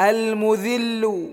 المذل.